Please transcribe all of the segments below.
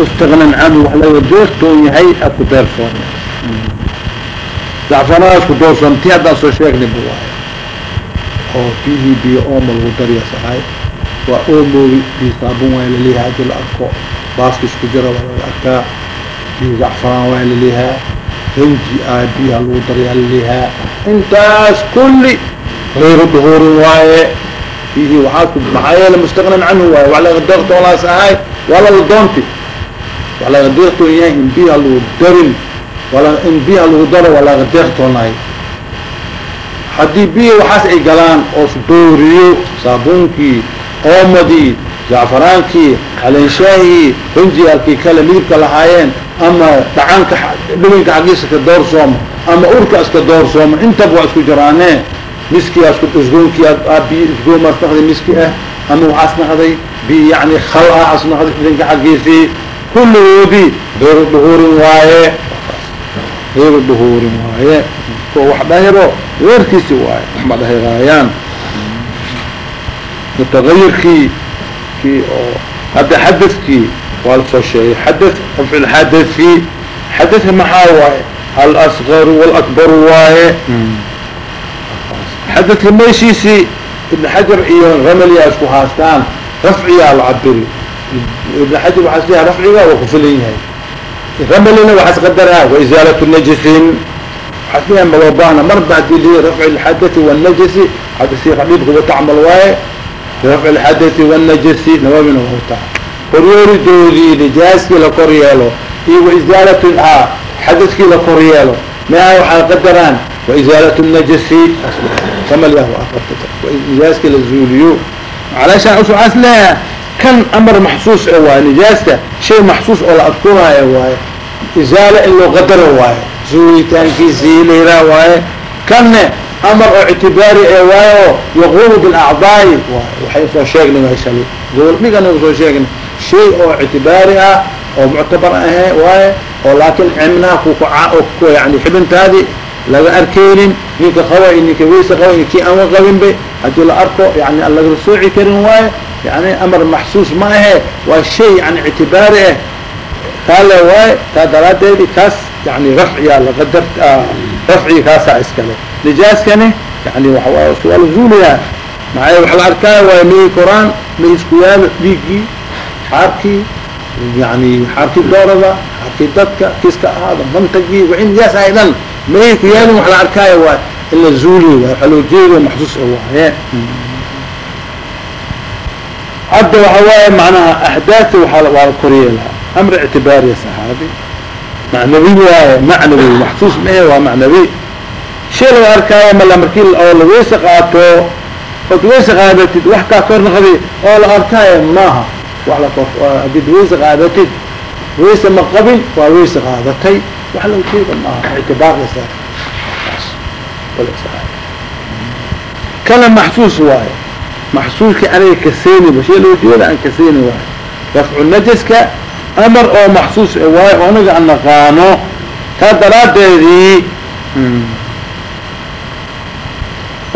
mustagnan canhu wax laga doortoon yahay aku deersoon zacfanaas ku doorsoon ti haddaan soo sheegnay bu waay oo biyihii biyo oomo lagu dariyas ahay. Waa oomogi biyo saabun waa laliyahaa haddii la arko. Baaska isku jira waa laga arkaa. Biyo zacfanaan waa laliyahaa ranji ah biyaha lagu daryaa laliyahaa intaas kulli غayru duhuurin waaye. Fiihi waxaa ku maxaa yeele mustaqnan canhu waaye. Wax laga deeqtoonaas ahay. Waa lala doonti wax laga deeqtoon yahay lagu darin in biyaha lagu daro waa laga deeqtoonahay haddii biya waxaas ay galaan oo dooriyo saabuunkii oomadii zacfaraankii caleenshaahii rinjiyaalkii kale midibka lahaayeen ama dhacanka dhawinka xaggiisa ka doorsooma ama urka iska doorsooma intaba waa isku jiraane miskiyaa isku isgoonki biyo isgoomaas naqday miski ah ama waxaas naqday biyo yani khal ah as naqday idinka xaggiisii kulligoodii gayru dhuhuurin waaye. Gayru dhuhuurin waaye. Ko wax dhahiro weerkiisi waaye. Waxma dhahiraayaan. Mutagayirkii kii oo hadda xadadkii waa la soo sheegay. Xadad xadadki xadadka maxaa waaye? Alasgaru walakbaru waaye. Xadadka meeshiisii ibn xajar iyo ramaliyaa isku haastaan. Rafciyaa la cabiri ibn xajar waxaa siyaa rafciga waa kufilan yahay. Ramalina waxaas qadaraa waizaalat najisin. Waxaa siyaa maloobaana marba haddii li rafci lxadati wاnajisi xadasi qadhiibka watacmal waaye birafci lxadati wاnajisi nawabina wataa koryooridoodii nijaaskii la kor yeelo iyo waizaalat a xadadkii la kor yeelo. Meha waxaa qadaraan waizaalat najisi. Ramalya nijaaskii la zuuliyo. Calaashaan usucaas leeya kan amar maxsuus e waaye nijaaska shay maxsuus oo la adkunaayo waaye. Izaala in loo qadaro waaye. Zuulitaankiisii layraa waaye. Kanne amar oo ictibaari ee waaye oo yaquumu bilacdaa'i waay waxay soo sheegnay meeshali gobolmigana soo sheegnay. Shay oo ictibaari ah oo muctabar ahe waaye oo laakiin cimnaha ku yani xibintaadii laga arkeynin ninka qaba ninka weysa qaba kii aan qabinba haddii la arko yani aan laga sooci karin waaye yani amar maxsuus ma ahe waa shay yani ictibaari ah kaale waaye taa daraadeedi kaas yani rafciyaa laqadar rafcigi kaasaa iskale. Nijaaskani yani waa waa la zuuliyaa. Maxaa waxa la arkaayo waaye mihi koraan mihi isku yaalo dhiiggii xaarkii yani xaarkii doorada xaarkii dadka kiska ahaada mantagii wixii nijaas ahay dhan. Mihi ku yaalin wax la arkaayo waa in la zuuliyo waay waxaa loo jeedo maxsuus waaye hadda waxa waaye macnaha axdaadta waa la koryeelaa amr ictibaariya saxaabi. Macnawi waaye macnawi maxsuus mee waa macnawi. Shay laga arkaayo mala markii oo laweysa qaato ood weysa qaadatid wax kaa kor naqdi oo la arkaayo maaha. Wa hadid weysa qaadatid weysa ma qabin waa weysa qaadatay. Wax la jeeda maaha ictibaarkasa kana maxsuus waaye maxsuuskii aniga kaseeni shay jeeda aan kaseeni waayo rafcu najaska amar oo maxsuus waayo oo anaga aan naqaano taa daraadeedii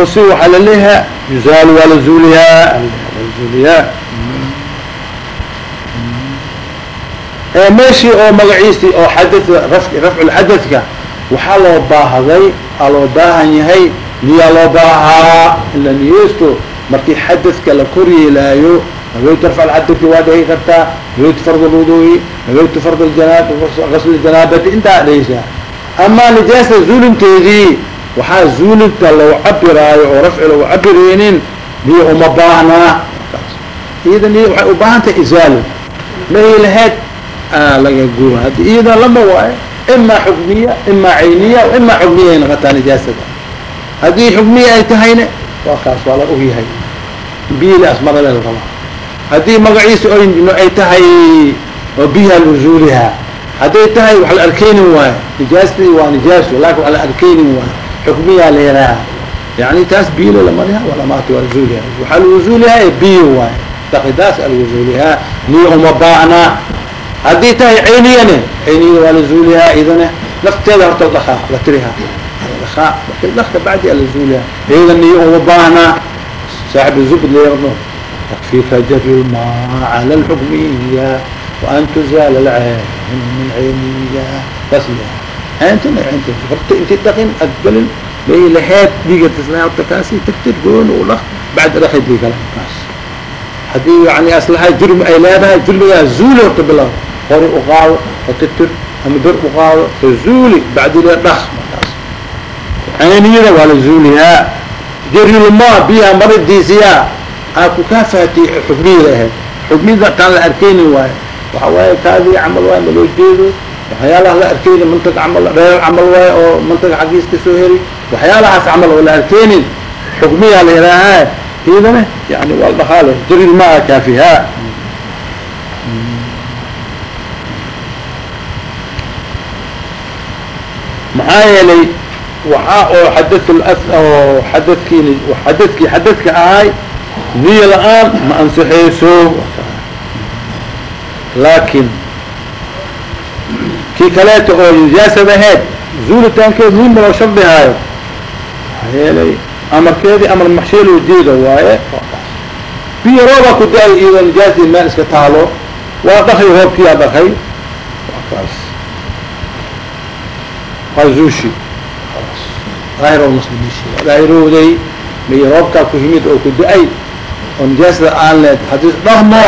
usi waxaa laleeyaha yuzaal waa la zuuliyaa la zuuliyaa meeshii oo magaciisii oo xadad rafculxadadka waxaa loo baahday aa loo baahan yahay niyaa loo markii xadadka la kor yeelaayo nawaytu rafc alxadati waa dhegi kartaa nawaytu fard lwudu'i nawaytu fard gasl janaabati intaa dheheysaa amaa nijaasa zuulinteedii waxaa zuulinta lagu cabiraayo oo rafci lagu cabireynin niyo uma baahnaa iyada niy waxay u baahan tahay izaalo mahi lahayd? Laga guura. Haddi iyada lama waayo imaa xukmiya imaa cayniya imaa xukmiya ay noqotaa nijaasada. Haddii xukmiya ay tahayna waa kaas waa la ogyahay. Biili asmarale la rabaa haddii magaciisa ay tahay biha luzuuliha hadday tahay wax la arkeynin waayo nijaastii waa nijaaso laakin wax la arkeynin waayo xukmiyaa leeraha yani taas biilo lamaliha walamaati waa zuuliha waxaa lwuzuulihaa ee biyo waayo. Dakidaas alwuzuulihaa niyo uma baahna. Haddii tahay cayniyane cayniyada waa lazuulihaa idane nafteeda horta dhakaa la tiriha dhakaa marki dhaka bacdi alazuulihaa iyada niyo uma baahna saaxib zubd leerno takfika jari lmaa cala lxukmiya وأn تزاaل الcyn min cayniga saas cayntna caynt horta inti dhaqin ad gelin bay laheed dhiigatisla horta kaasi tagtid goon u dhaq bacda dhaqi dii kale kaas haddii yani aslaha jurmi ay leedahay jurmigaa zuuli horta bilaw hori uqaado otitir ama bir cayniyada waa la zuuliyaa. Jarilma biyaha maridiisiyaa aa ku kaa faatiy xukmiyada ahayd. Xukmiyada taan la arkeyni waayo. Waxa waaye kaadii camal waayo maloo jeedo. Waxyaalaha la arkeyni mantag camal reer camal waayo oo mantaga xaggiis ka soo heri waxyaalahaas camal oo la arkeynin xukmiyaa la yihaahaa iyadana yani waa la dhaqaale. Jarilmaa kaafihaa maxaa yeelay waxaa oo xadad oo xadadkiin xadadkii xadadka ahay niya la'aan ma ansixayso. Laakin kii kaleeto oo nijaasad ahayd zuulitaankeed nin maloo shardihaayo yeelay amarkeedii amar maxsheeloo jeeda waaye biyo roobaa ku da'ay iyadoo nijaastii meel iska taalo waa dhakay roobkiyaa dhakay waa kaas. Waa zuushi daahir muslimiishi daahirowday miyo roobkaa ku yimid oo ku da'ay oo nijaasada aan leed haddii dhahmo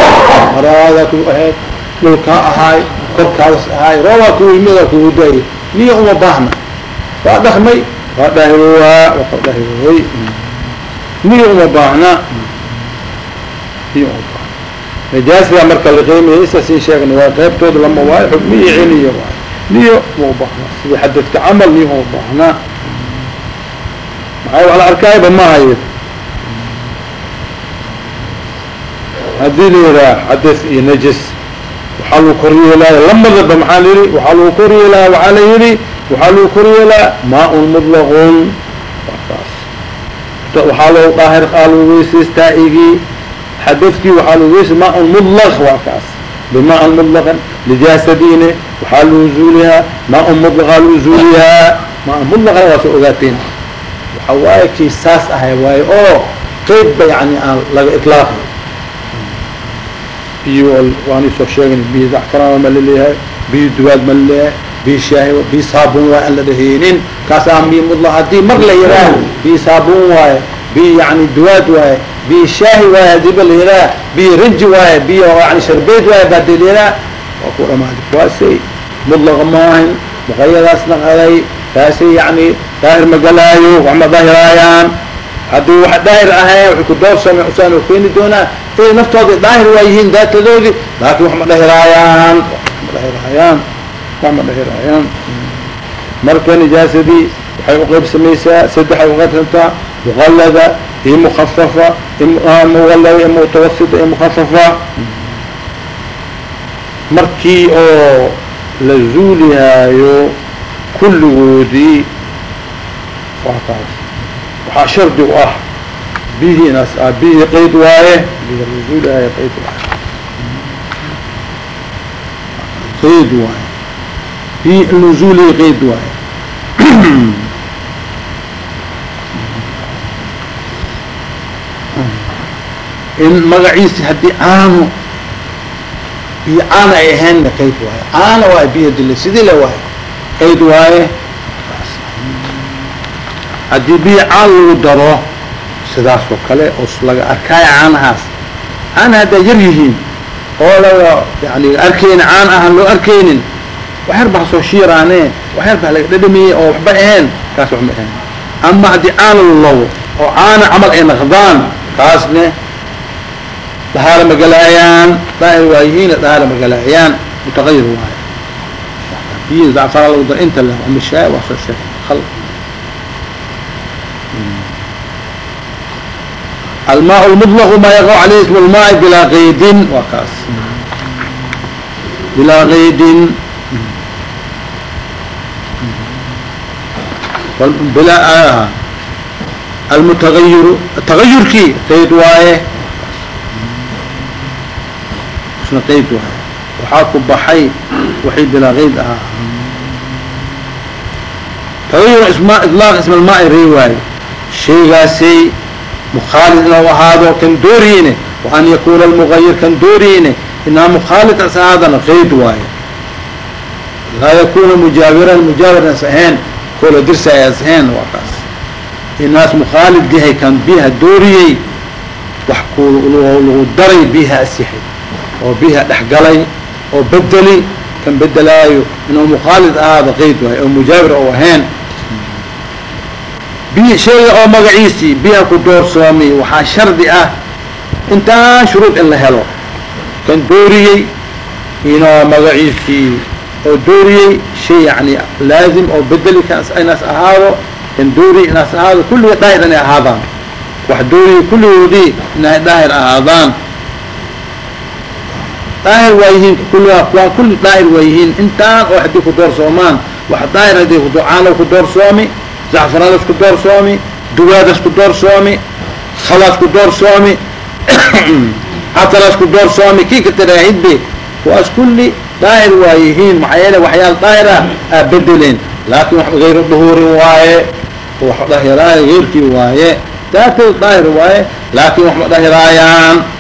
haraada ku ahayd dhulkaa ahaay korkaas ahaay roobaa ku yimid oo kugu da'ay niya uma baahna waa dhahmay waa daahirowaa waa daahiroway niya uma baahna niya uma baahna nijaasada marka la qiimaya isa sii sheegna waa qaybtooda lama waayo xukmiya celiya waay niyo uma baahna sida xadadka camal niya uma baahna maxay waa la arkaayba mahayo haddii la yihaa xadas iyo najis waxaa lagu koryeelaya lamadaba maxaa la yihi waxaa lagu koryeelaya waxaa la yihi waxaa lagu koryeelaa maa-un mudlaqun kaas waxaa loo daahir aa lagu weysaystaa igi xadadkii waxaa lagu weysa maa-un mudlaq waa kaas. Bimaa-an mudlaqan nijaasadiine waxaa lagu zuuliyaa maa-un mudlaqaa lagu zuuliyaa. Maa-an mudlaqana waa soo ogaateen waxa waaye kii saas ahay waaye oo qeydba yani aan laga iطlaaqi biyo waani soo sheegn biyo zacfaraan ma la leeyahay biyo duwaad ma la leeyahay biyo shaahi biyo saabun waay aan la dhaheynin kaas aan biyo mudla haddii mar la yihaah biyo saabun waaye biyo yani duwaad waaye biyo shaahi waaye haddii ba la yihaah biyo rinji waaye biyo yani sharbeed waaye ba haddii la yihaah waa ku dhamaadi kuwaasay mudlaqa maahin muqayadaas naqaday kaasay yani daahir magalaayo wax ma daahiraayaan haddii wax daahir ahayn waxay ku doorsame usaan keeni doonaa. Iy naftooda daahir waa yihiin daatadoodii laakin wax ma dhahiraayaan ma dhahiraayaan wax ma dhahiraayaan marka nijaasadii waxay uqaybsamaysaa saddexay uqaybsantaa muqallada iyo mukafafa muqallada iyo mutawasita iyo mukafafa markii oo la zuulihaayo kulligoodii waa kaas waxaa shardi u ah biyihii inaas ah qayd waaye. Bihi qayd qayd waaye. Biyi nuzuulihi qayd waaye. In magaciisi haddii aanu biyo caana ay ahaynna qayd waaye. Caana waaye biyo dile sidii le waaye qayd waaye? Haddii biyo caan lagu daro sidaas oo kale oo laga arkaayo caanahaas. Caana hadday yar yihiin oo laga yani arkeyni caan ahaan loo arkeynin waxyar baa soo shiiraane waxyar baa laga dhadhamiyey oo waxba ahayn kaas waxma ahayn ama haddii caana lalobo oo caana camal ay naqdaan kaasne dahaara magalaayaan waa yihiin dahaara magalaayaan mutaqayir waayo biyo zacfara lagu daro inta le ama shaay waa soo sheegay al almaa lmطlq ma yaqa aleyh ism lmaai bilaa qaydin waa kaas bilaa qaydin bilaa almutagayiru tagayurkii qayd waaye isna qayd waaye waxaa ku baxay waxay bilaa ahaa isma ilaaq ism lmaai rey waaye shaygaasay mukaalid inuu ahaado kan dooriyine waan yakuna almugayir kan dooriyine inaa mukhaalid as qayd waayo laa yakuna mujaawiran mujaawir as ahayn koola dirsaay as ahayn waa inaas mukhaalid yahay kan biha dooriyey wax lagu daray biha as oo biha dhexgalay oo bedeli kan bedelaayo inuu mukhaalid ahaada qayd waayo oo mujaawir oo ahayn. Bi shayga oo magaciisii biha ku doorsoomi waxaa shardi ah intaan shuruud in la helo. Kan dooriyey inoo magaciisii oo dooriyey shay yani laazim oo bedeli kaas inaas ahaado kan dooriyey inaas ahaado kulliga daahir inay ahaadaan. Wax dooriyey kulligoodii inay daahir ahaadaan daahir waa yihiin kulliga kuwaan kulli daahir waa yihiin intaan oo haddii ku doorsoomaan wax daahir haddii caano ku doorsoomi zacfaradas ku doorsoomi dugaadas ku doorsoomi khalaas ku doorsoomi xatalaas ku doorsoomi kii ka taraahidbe kuwaas kulli daahir waa yihiin maxaa yeele waxyaal daahir ah aa bedeleen laakin wax gayru duhuurin waaye wax dhahiraayo geyrkii waaye daateed daahir waaye laakin wax ma dhahiraayaan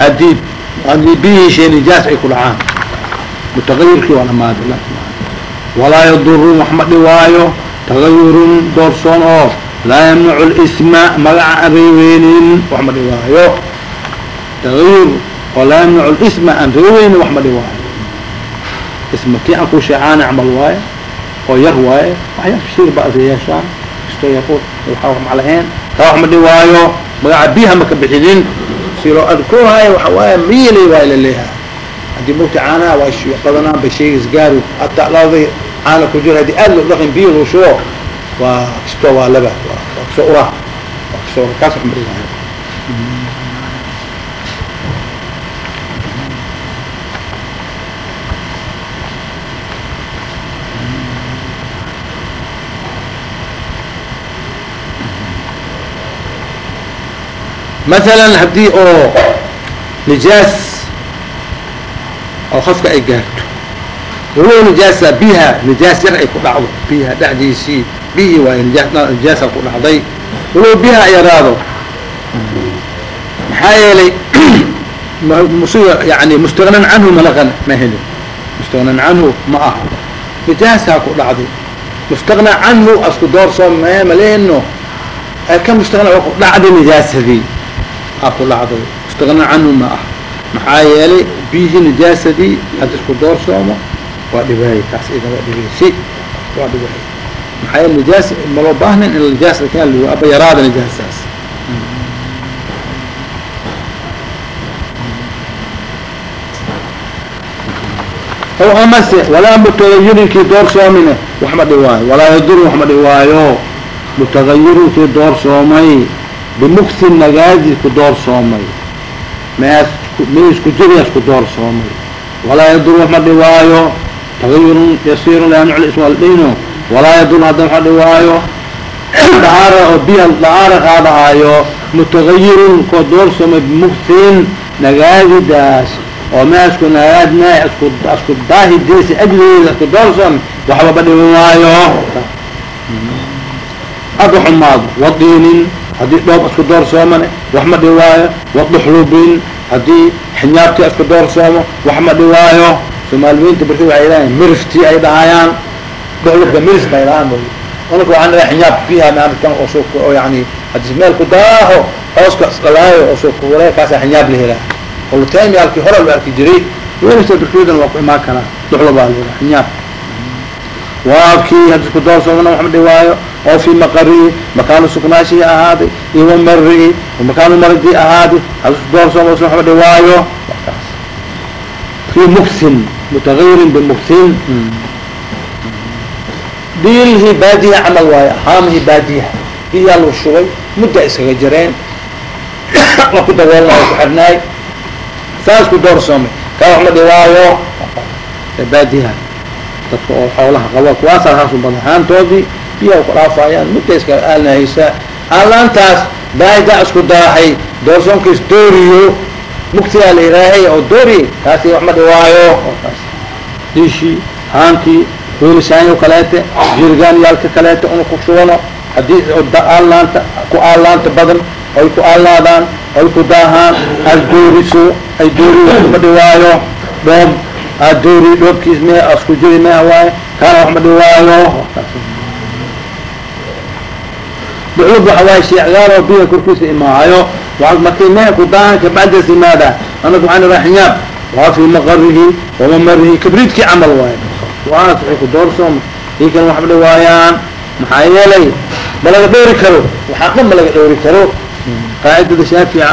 haddii haddii bihii shay nijaas ay ku dhacaan mutagayirkii waa dhamaada walaa yaduru wax ma dhiwaayo tagayurun doorsoon oo laa yamnacu lisma magaca aan reeweynin wax ma dhiwaayo tagayur oo laa yamnacu lisma aan reeweynin wax ma dhiwaayo isma kii aan ku sheecaana camal waaye oo yar waaye waxyaa shir ba ada yeeshaan kastoo yar waxaa wax maclahayn kaa wax ma dhiwaayo magaca biha maka bixinin si loo adkoohayo waxa waaye miili waa la leeyahay haddii mugta caanaha waa sh badanaan bay shaygas gaari hataa dhada caana ku jiro haddii aad loo dhaqin biyo loo shubo waa kastoo waa laba waa ka soo ura waa ka soo kaas wax ma maalan haddii oo nijaas oo qofka ay gaarto wahuwa nijaasa biha nijaas yar ay ku dhacdo biha dhexdiisii bihi waayo nijaasa ku dhacday wahuwa biha yaraado maxaa yeelay msiga yani mustaghnan canhu malaqan ma helin. Mustaghnan canhu ma aha. Nijaasaa ku dhacday mustaghna canhu asku doorsoo mmaleno ka mustaghna ku dhacday nijaasadii aa ku dhacday mustaqna canhu ma ah. Maxaa yeelay biyihii nijaasadii hadda isku doorsoomo waa dhibaayay taas ida waa dhibaysi waa dhibaayay maxaa yeele nijaas maloo baahnin in nijaas kaa ligo aba yaraada nijaasaas aw amase walaa mutagayirinkii doorsoomine wax ma dhiwaayo. Walaa yaduru wax ma dhiwaayo. Mutagayirinkii doorsoomay bimuksin nagaadi ku doorsoomay meas mis ku jirias ku doorsoomay walaa yadur wax ma dhiwaayo tagayurun yasiirun laa iswaldhino walaa yadur hadda wax dhiwaayo dhaara oo biya dhaara qaadahaayo mutagayirun koo doorsoomay bimuksin nagaadidaas oo measku nagaad me isku isku daahidiisa ajligeeda isku doorsoomay waxba ma dhiwi maayo hadda xumaado wadiinin haddii dhoob isku doorsoomane wax ma dhiwaayo waduxlubin haddii xinyaabtii isku doorsoomo wax ma dhiwaayo soomaaliyinta barki waxay dhahayan miriftii ay dhahayaan. Duxlubka miris bay dhahaan unaka waxaan dhahay xinyaab biha maamkan oo soo oo yani haddii meel ku daaho hooska isdhalaayo oo soo kuwalay kaasa xinyaab la helaa. Olutaymi halkii hore la arki jiray weelista barkoodan waa ku imaan karaa. Duxlubaa la helaa xinyaab waa kii haddi isku doorsoomana wax ma dhiwaayo oo fi maqarihi makaanu suknaashihii ahaaday iyo wamarihi makaanu maradii ahaaday haddi isku doorsooma isna waxma dhiwaayo fi muksin mutagayirin bimuksin diilhii baadiya camal waayo haamihii baadiyaha biyaa lu shubay mudda iskaga jireen waa ku daboolna waa ku xirnaay. Saas ku doorsoomay. Kaa wax ma dhiwaayo baadiyaha dadka oo xoolaha qaba kuwaasaa haasu badan haantoodii biyaa ku dhaafayaan mudda iska aalnahaysaa aalaantaas baahidaa isku daahay doorsoonkiis dooriyo mugtigaa la yihaahay oo doori kaasi wax ma dhiwaayo oo kaas diishii haankii hoolisaanyo kaleete jirgaanyaalka kaleete una ku shubano haddii aalaanta ku aalaanta badan oy ku aalaadaan oy ku daahaan aad dooriso ay doori wax ma dhiwaayo dhoob aad doori dhoobkiis me asku jiri meha waaye kaana wax ma dhiwaayo duclub waxa waaye sheecgaar oo biya korkiisa imaahayo markay meha ku daahan kabacdas imaada anaka waxaan iraa xiyaab waa fi maqarihi wamamarihi kabriidkii camal waaye waas waxay ku doorsooma ii kan waxba dhiwaayaan maxaa yeelay ma laga dhowri karo waxaa dhan ma laga dhowri karo qaacidada shaafica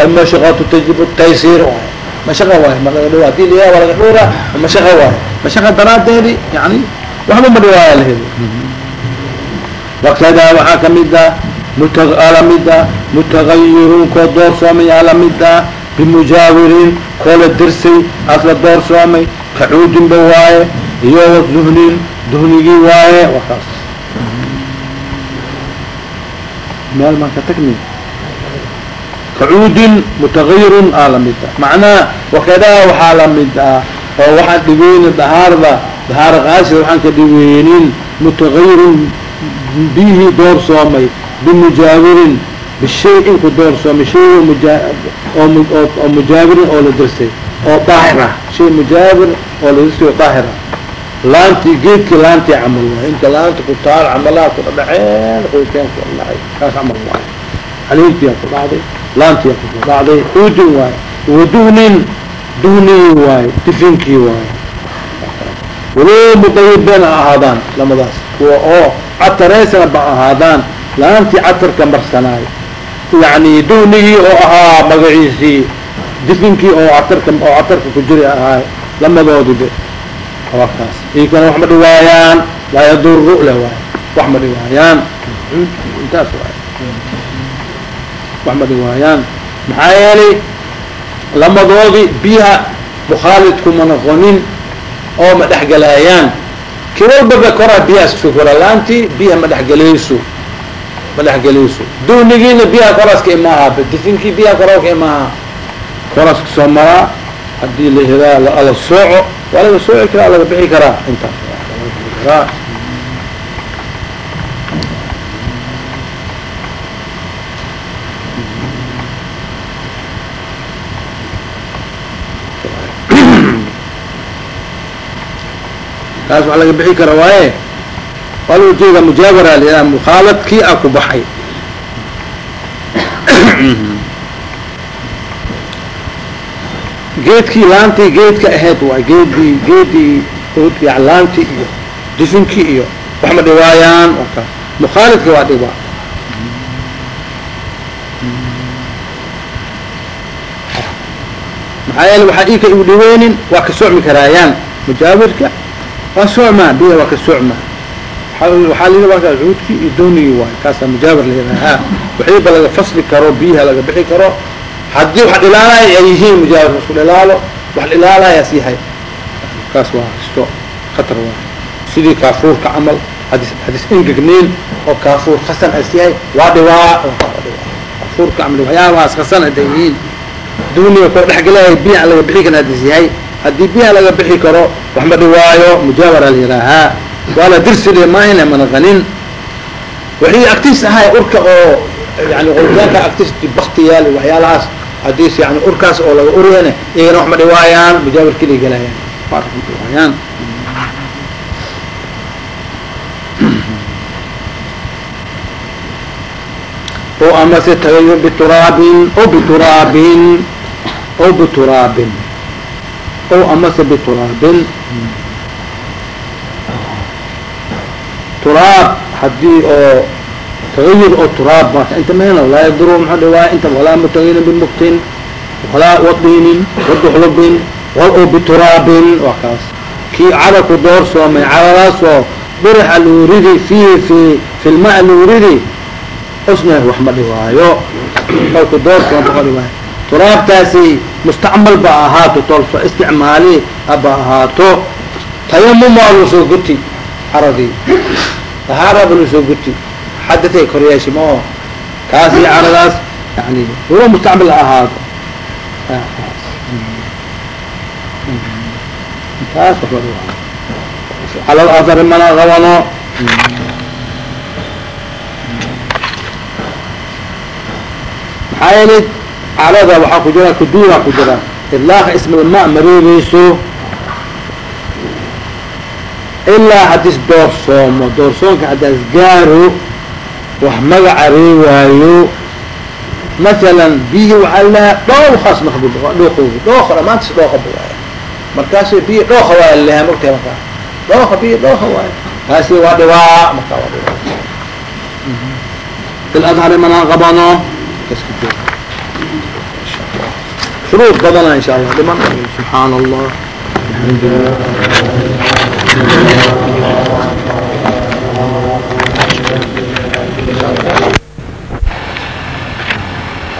ah mashaqatu tajib taysiir mashaqa waaye ma laga dhawa haddii la waa laga dhowra mashaqa waaye mashaqa daraadeedi yani waxba ma dhiwaaya laheli wakada waxaa ka mid ah mut la mid ah mutagayirun koo doorsoomay aa la mid ah bimujaawirin koo la dirsay aas la doorsoomay kacuudinba waaye iyo waduhnin duhnigii waaye wakaas meel maan ka tagni kacuudin mutagayirun aa la mid ah. Macnaha wakadaa waxaa la mid ah oo waxaan dhigeynin dhahaarda dhahaar kaasida waxaan ka dhigeynin mutagayirun biyihii doorsoomay bimujaawirin bishay in ku doorsoomay shay oo mujaawirin oo la dirsay oo daahira shay mujaawir oo la dirsay oo daahira. Laantii geedkii laantii camal waay inta laanta ku taal camalaha ku dhadhaceen qoyteen ku dhacay kaas camal waay caliintiyaa ku dhacday laantiyaa ku dhacday uudin waaye waduhnin duhnigii waaye difinkii waaye walow mudayibeen ha ahaadaan lamadaas. Kuwa oo catareysana ba ahaadaan laantii catarka marsanaayo yani duhnigii oo ahaa magaciisii difinkii oo catarka oo catarka ku jiri ahaay lamadoodiba waa kaas ikana wax ma dhiwaayaan laa yaduru le waay. Wax ma dhiwaayaan. Intaas waay wax ma dhiwaayaan maxaa yeelay lamadoodi biyaha mukhaalidkuma noqonin oo ma dhexgalaayaan ki walbaba koraa biyahaas fikora laantii biyaha ma dhexgelayso ma dhexgelayso dunigiina biyaha koraaska imaaha difinkii biyaha koraaska imaaha koraaska soo maraa haddii la hedaa ala sooco waa laga sooci karaa laga bixi karaa. Intaas taas waa laga bixi kara waaye waa lagu jeeda mujaawara la mukhaaladkii a ku baxay. Geedkii laantii geedka ahayd waay geedii geedii laantii iyo difinkii iyo wax ma dhiwaayaan waka mukhaalidka waa dhibaa. Maxaa yeele waxaa ika igu dhiweynin waa ka socmi karaayaan mujaawirka waa socmaa biya waa ka socmaa waxaa lii markaa cuudkii iyo doonigii waay kaasaa mujaawir layidhahaa waxiiba laga fasli karo biyaha laga bixi karo. Haddii wax dhilaalaya ay yihiin mujaawir isku dhilaalo wax dhilaalayaas yahay. Kaas waa isto khatar waay sidii kaafuurka camal hadis hadis ingegneyn oo kaafuur khasan as yahay waa dhibaa. Kaafuurka camal waxyaabahaas khasan haday yihiin duniga koo dhexgelaya biyaha laga bixi kara hadis yahay haddii biyaha laga bixi karo wax ma dhiwaayo mujaawara la yihaahaa waa la dirsile maahina manaqanin waxii agtiis ahay urka oo yani qolitaanka agtiis baktiyaal waxyaalahaas haddiis yani urkaas oo laga uriyane iyagana wax ma dhiwaayaan mujaawirkii la gelayaan ma dhiwaayaan o amase tagayur bituraabin o bituraabin o bituraabin o amase bituraabin turaab haddii oo tagayur oo turaab marka inta mena laa yaduru maxaa dhiwaaya inta walaa mutagayirin bimuktin walaa wadinin waduxlubin wal o bituraabin waa kaas kii cada ku doorsoomay cadadaasoo biraxa luuridi fiihi fi fi lmaa luuridi usna wax ma dhiwaayo oo ku doorsooma ma dhiwaayo turaabtaasi mustacmal ba ahaato tolso isticmaali haba ahaato tayamum waa lu soo guti caradii dahaaraba lu soo guti xadatay oo kaasi caradaas yani huwa mustacmal ahaado taas wax ma dhiwaayo cala athari mana qabano maxaa yeelay calada waxaa ku jira kuduura ku jira. Idlaaqa ismulmaa mareebayso ilaa haddis doorsoomo doorsoonka haddaas gaaro wax magaca reewaayo. Masalan biyihi waxaa lahaa dhoow khaas maqbul dhooqoogi dhooqa dhamaantiis dhooqa ba waaya markaasuu biyi dhooqa waa lahaa mortay markaa dhooqa biyi dhooqa waaya taasi waa dhibaa markaa waa dhibaa fil adhari mana qabano kaska شروط badana إن شاء الله dhiman سبحaan الله الحمد لله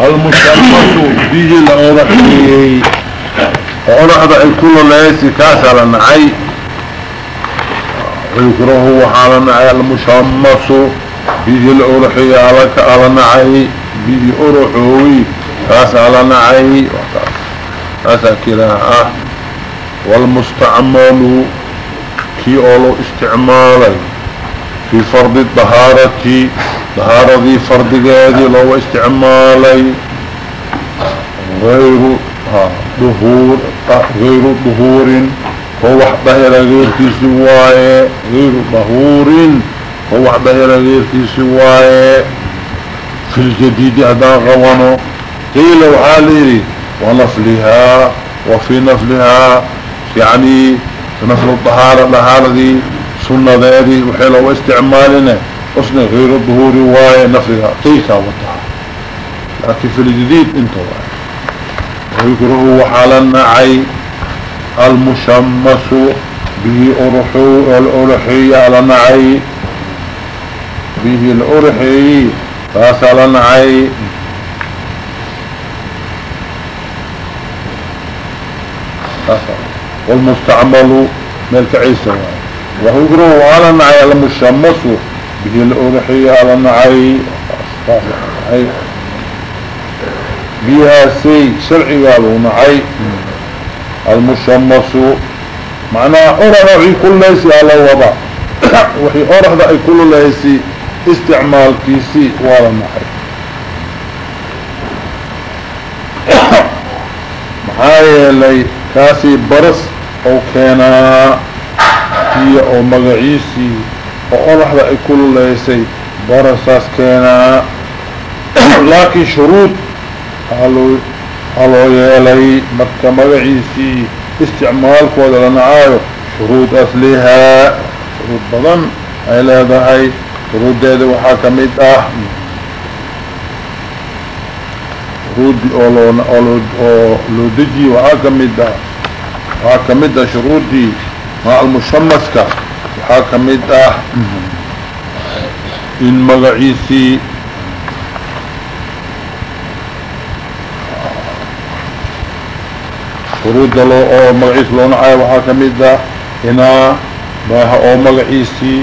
المسمس به لأورحيي أورحد الكل ليسي كاسر نعي ويكره وحال نعي المشمس به الأورحي على على نعي به أورحوي كاس على نعي كاس كراءة والمستعمل كي أولو استعمالي في فرض الطهارة طهارة فرض قادي لو استعمالي غير ظهور غير ظهور هو ظهر غير في سواي غير ظهور هو ظهر غير في سواي في الجديد هذا غوانو قيل وحالي ونفلها وفي نفلها يعني نفل الطهارة لها لذي سنة ذاتي وحيلة واستعمالنا أصنع غير الظهور واي نفلها طيكا والطهارة لكن في الجديد انت واي ويكره وحالا نعي المشمس به الأرحي على نعي به الأرحي فاسأل نعي والمستعمل ملك عيسى وهو يكره على نعي المشمس به الأرحي على نعي بها سي شرعي قالوا نعي المشمس معناها أرى نوعي كل ليسي على وضع وحي أرى نوعي كل ليسي استعمال كيسي ولا نعي محايا kaasi baras oo keenaa iyo oo magaciisii oo qodaxda ay kululeysay barasaas keenaa laakiin shuruud aloo aloo yeelay marka magaciisii isticmaalkooda la nacaayo shuruud aslihaa shuruud badan ay leedahay shuruuddeeda waxaa ka mid ah shuruudi oo loo oo loo dejiye waxaa ka mid ah waxaa ka mid ah shuruudii maa almushamaska waxaa ka mid ah mm-hmm, in magaciisii shuruudda loo oo magaciis loona caayo waxaa ka mid ah inaa oo magaciisii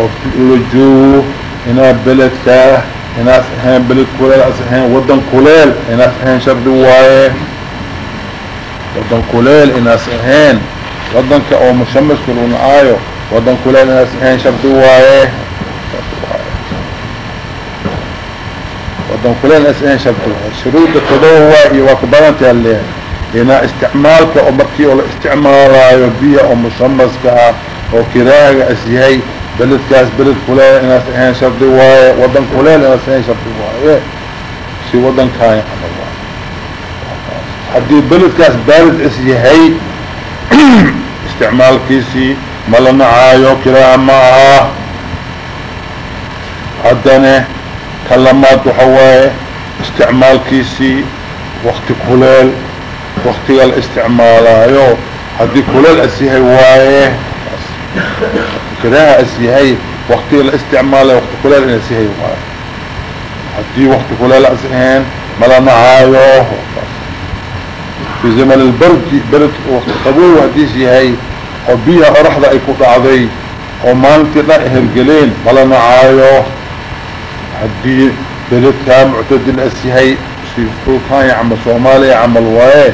oo la joogo inaa beledkaah inaas ahayn beled kuleel as ahayn waddan kuleel inaas ahayn shardi waaye waddan kuleel inaas ahayn waddanka oo mushamaska luna aayo waddan kuleel inaas ahayn shardi waaye waddan kuleel inaas ahayn shardi waaye shuruudda todoba waa iyo waa ku badantaha leehay inaa isticmaalka oo markii oo la isticmaalaayo biya oo mushamaska ah oo kiraaga as yahay beledkaas beled kuleel inaas ahayn shardi waaye wadan kuleel inaas ahayn shardi waaye si wadankaay camal waaye haddii beledkaas baalid is yahay isticmaalkiisii ma la nacaayo kiraaha ma aha haddane kalamaad waxa waaye isticmaalkiisii wakti kuleel waktiga la isticmaalaayo haddii kuleel is yahay waaye كراها اسيهي وقتها الاستعمال وقت كل الاسيهي وايه هدي وقت كل الاسيهين ملا نعايو في زمن البرد برد وقت قبول وهدي سيهي وبيها ارحضة اي كود عضي ومانتي لا هرقلين ملا نعايو هدي بلد كان معتدل اسيهي كان يعمل صومالي يعمل وايه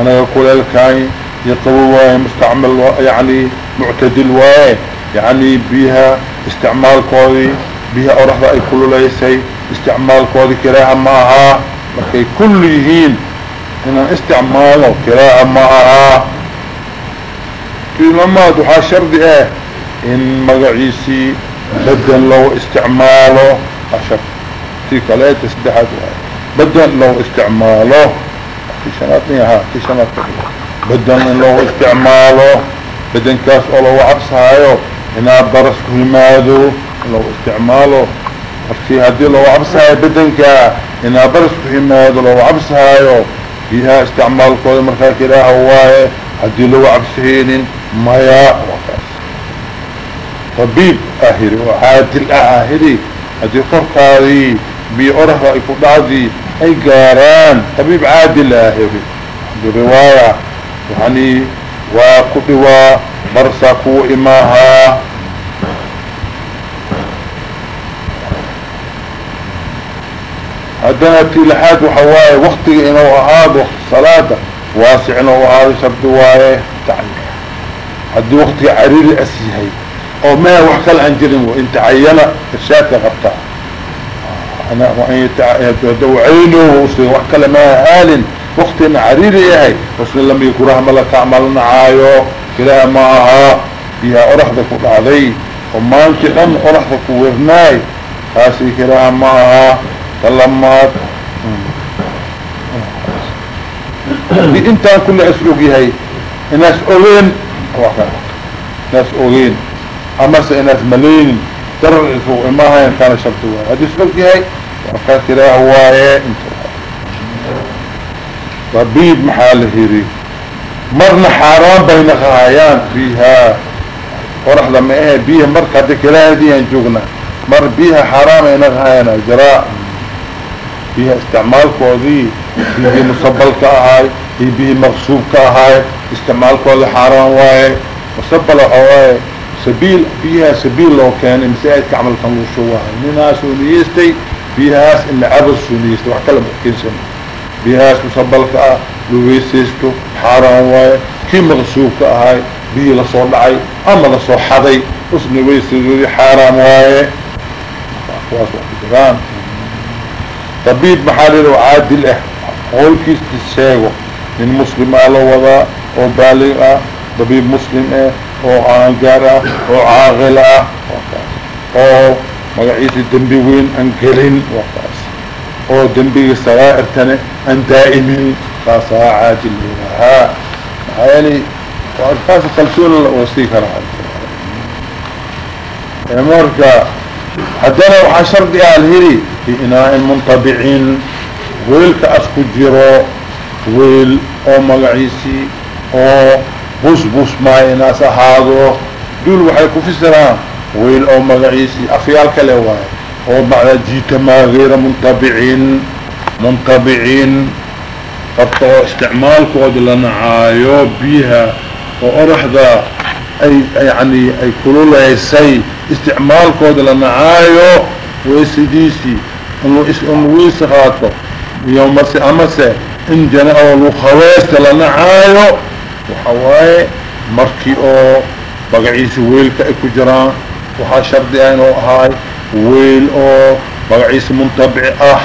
انا يقول الكاي يقوى وايه مستعمل يعني معتدل وايه يعني muctadil waaye yacnii biyaha isticmaalkoodii biyaha oraxda ay kululaysay isticmaalkoodii kiraaha ma ahaa markay kullu yihiin inaan isticmaalo kiraaha ma ahaa tilmaamaad waxaa shardi ah in magaciisii badan loo isticmaalo. Ti kaleeta saddexaad waay. Badan loo isticmaalo. Ti shanaad ahaa ti shanaad badan in loo isticmaalo badankaas oo lagu cabsahaayo inaa baras ku yimaado loo isticmaalo. Markii haddii lagu cabsahaayo badanka inaa baras ku yimaado lagu cabsahaayo biyaha isticmaalkooda markaa kiraaha waaye haddii lagu cabsahaynin maya wakaas tabiib ahiri oo caadil ah ahiri haddii korkaadii biyo oraha ay ku dhacdii ay gaaraan tabiib caadil ahiri biriwaaya yani waa ku dhiwaa barsaa kuwa imaahaa haddana ti lixaad waxa waaye waktiga inuu ahaado salaada waasic inuu ahaado shardi waaye haddii waktiga cariiri as yahay oo mea wax kale aan jirin inta cayana irshaadka qabtaa dawcayno usa wax kale maa haalin waktina cariiri yahay usna lami kuraha ma lakacmalnacaayo kiraha ma ahaa biyaa oraxda ku dhacday oo maanti dhan oraxda ku wernaay taasi kiraha ma ahaa talamaad intaan kule as og yahay inaas ogeen inaas ogeen amase inaas malaynin darar isu imahayn kaana sharti waaye haddii is og yahay wakaa kiraaha waaye int tabiib maxaa la hiri marna xaaraan bayna qaayaan fiihaa qoraxda ma ahe biyaha marka hadda kiraahadiiaan joogna mar biyaha xaaraam ayna qaayaan ajraa biyaha isticmaalkoodii biyihii musabalka ahaay iyo biyihii maqsuubka ahaay isticmaalkooda xaaraan waaye. Musabal waxa waaye sabiil biyaha sabiil loo keenay masaajidka camalkan luu shuwahay ninaasuu niyeystay biyahaas in la cabas suu niyeystay wax kala muxkiinsan biyahaas musabalka ah loo weysaysto xaaraan waaye kii maqsuubka ahaay biyii la soo dhacay ama la soo xaday usna weysadoodii xaaraan waaye. Kuwaas waa ku jiraan tabiib maxaa lii caadil ah qowlkiisa sheego nin muslimaa la wadaa oo baalig ah dabiib muslim ah oo aangaar ah oo caaqil ah. Oo magaciisa dembi weyn aan gelin oo dembiga sagaa'irtane aan daa'imin kaasaa caadil lahaa maxaa yeelay kaas kalsooni la wasii karaa marka haddana waxaa shardi ah alhiri fi inaa-in muntabicin weelka as ku jiro weel oo magaciisii oo bus bus maayo ahaado. Dul waxay ku fisiraan weel oo magaciisii afyaal kale waayo oo macnaa jiitamaa gayra muntabicin muntabicin qabta oo isticmaalkooda la nacaayo biyaha oo oraxda ay yani ay kululaysay isticmaalkooda la nacaayo weysadiisii in weyse qaato iyo mase amase in jana oo lukhaweesta la nacaayo waxa waaye markii oo magaciisa weelka ay ku jiraan waxaa shardi ah inuu ahaay weel oo magaciisa muntabic ah.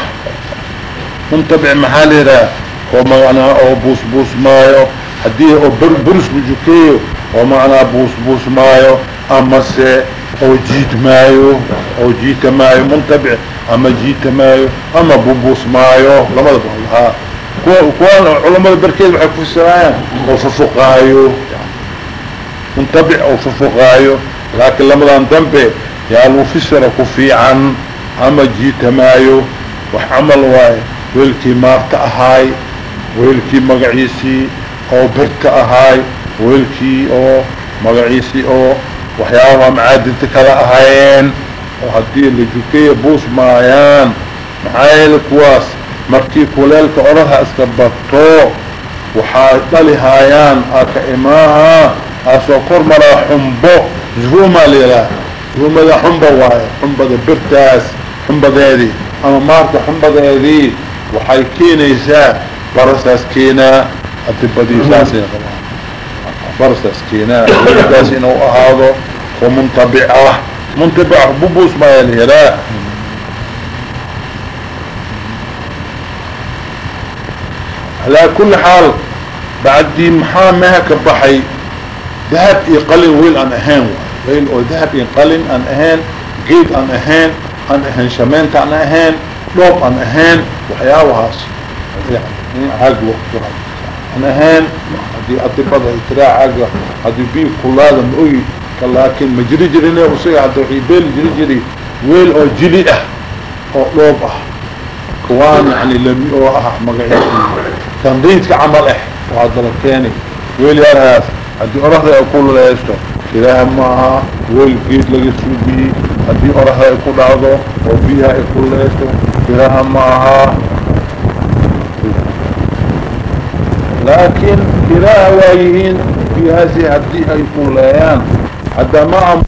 Muntabic maxaa la yidhaha? Oo macnaa oo buus buus maayo. Haddii oo bur buris bujukeeyo oo macnaa buus buus maayo. Amase oo jiid maayo oo jiita maayo muntabic ama jiita maayo ama bubuus maayo. Labada balahaa kuwa kuwan culamada barkeed waxay kufisiraayaan oo fufuqaayo muntabic oo fufuqaayo laakiin lamadan dambe yaa lagu fisira ku fiican ama jiita maayo wax camal waaye weelkii maarta ahaay weelkii magaciisii oo birta ahaay weelkii oo magaciisii oo waxyaabaha macaadinta kala ahaayeen oo haddii la jukeeya buus maayaan maxaa yeele kuwaas markii kuleelka oraha iska bato waxaa dhali haayaan aka imaaha aasoo kor maraa xumbo zuhuma layidhaah duumada xumba waaye xumbada birtaas xumbadeedii ama maarta xumbadeedii waxay keenaysaa barasaas keenaa adibadiisaasay qabaan barasaas keenaa birtaas inuu ahaado oo muntabic ah muntabic bubuus maayaa layiraa alaa kulli xaal bacdii maxaa meha ka baxay? Dahab iyo qalin wiil aan ahayn waay bayl oo dahab iyo qalin aan ahayn geed aan ahayn aan ahayn shameynta aan ahayn dhoob aan ahayn waxyaabahaas caag waktura aan ahayn haddii adibada itiraa caaga haddii biig kulaada ma ogi laakin ma jiri jirin usaga hadda waay beel jiri jiri weel oo jili ah oo dhoob ah. Kuwaan yani lami oo ah magaciis tandiidka camal eh, ah waxaad dala keeni weel yaaraas haddii oraxda kululeysto لا يستو إله معها ويل قيد لقي سوبي هدي أرهد يقول هذا وفيها يقول لا يستو إله معها لكن إله وايهين في هذه هدي يقول ليان حتى ما